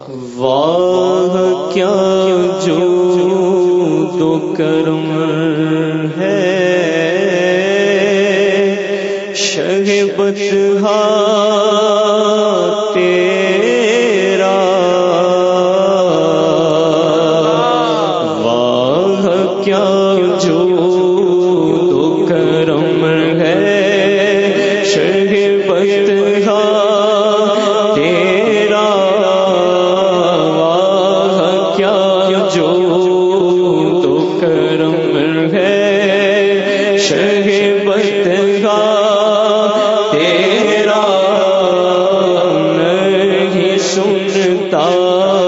واہ کیا جو ہاں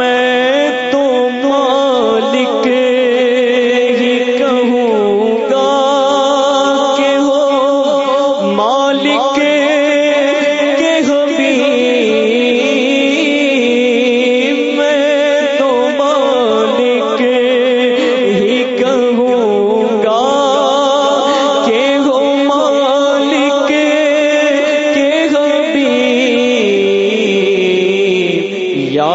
میں تو مالک ہی کہوں گا کہ ہو مالک کے ہوئی میں تو مالک ہی کہوں گا کہ ہو مالک کے ہوئی یا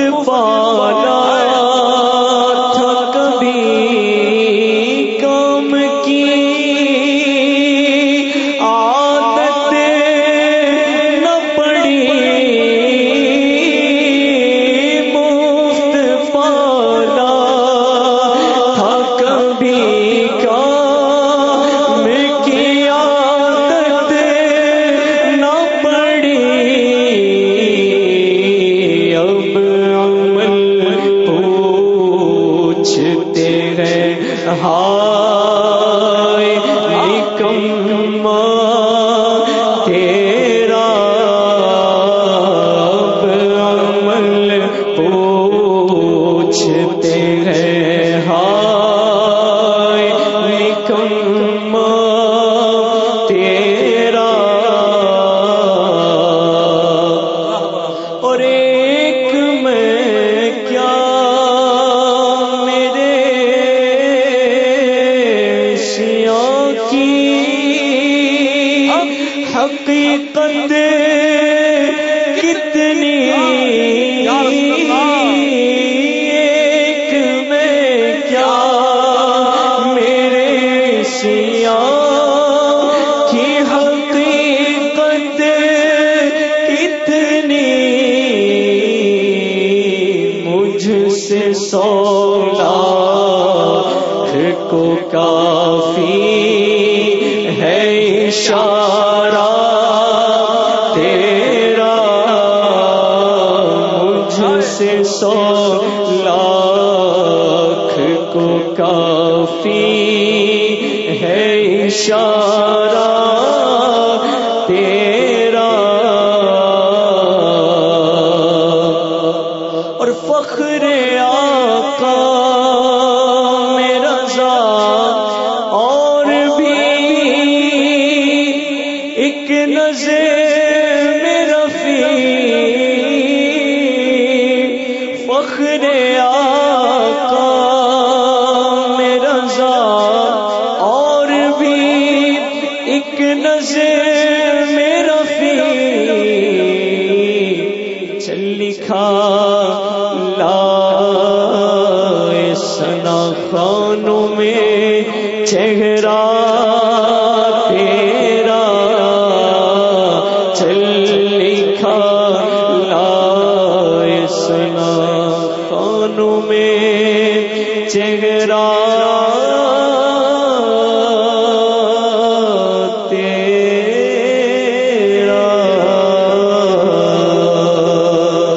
کے پاس سولا کو کافی ہے اشارہ، تیرا مجھ سے سو لاکھ کو کافی ہے اشارہ، تیرا فخر آقا میرا رضا اور بھی ایک نظر میرا فی فخر آقا لا سنا خانوں میں چہرہ تیرا چل لکھا لا سنا خانوں میں